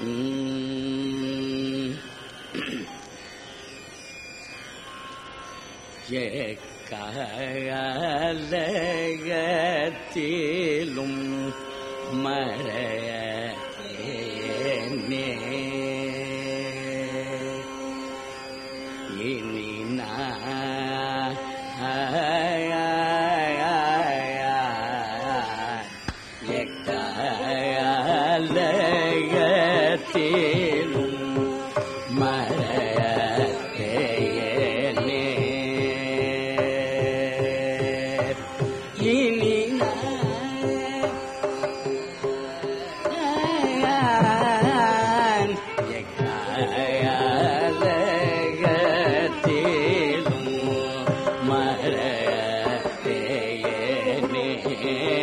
உம். ஏக்காலகத்திலும் மறையேனே இனி எக்காலகத்திலும் Yeah.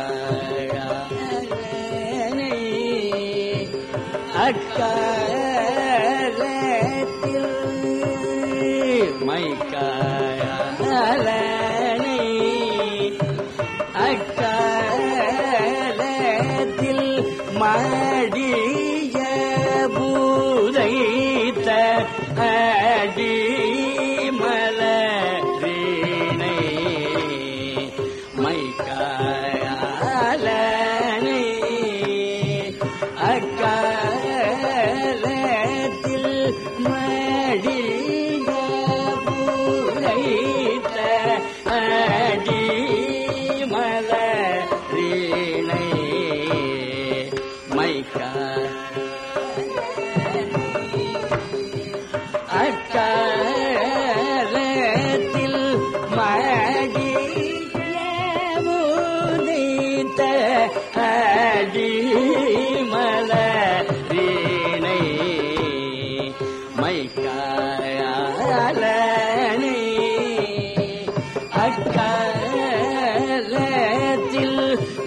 மைக்காழனை அக்காலத்தில் மைக்காழனை அக்காலத்தில் மடிய பூதைத்த அடி மலரினை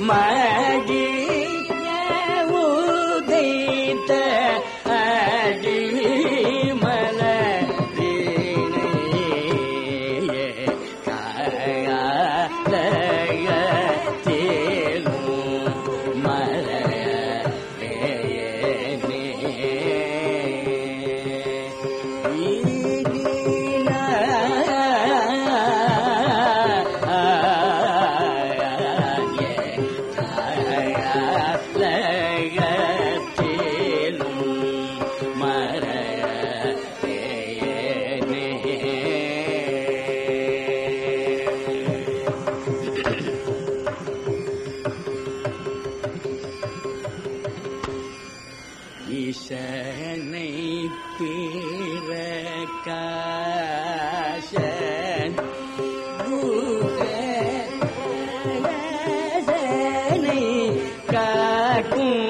அக்காலத்தில் ஈசனை பிறக்காசன் பூசனை காக்கும்.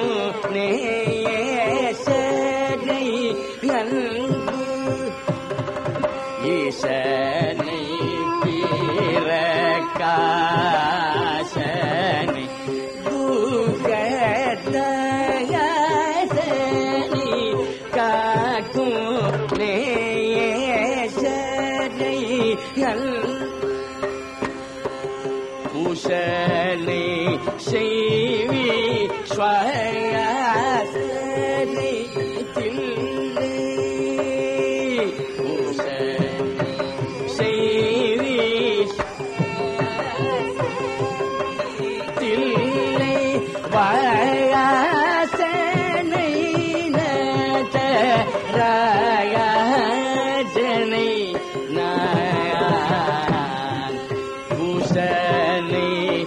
நல்கு பூசனை செய்வி ஸ்வயாசனை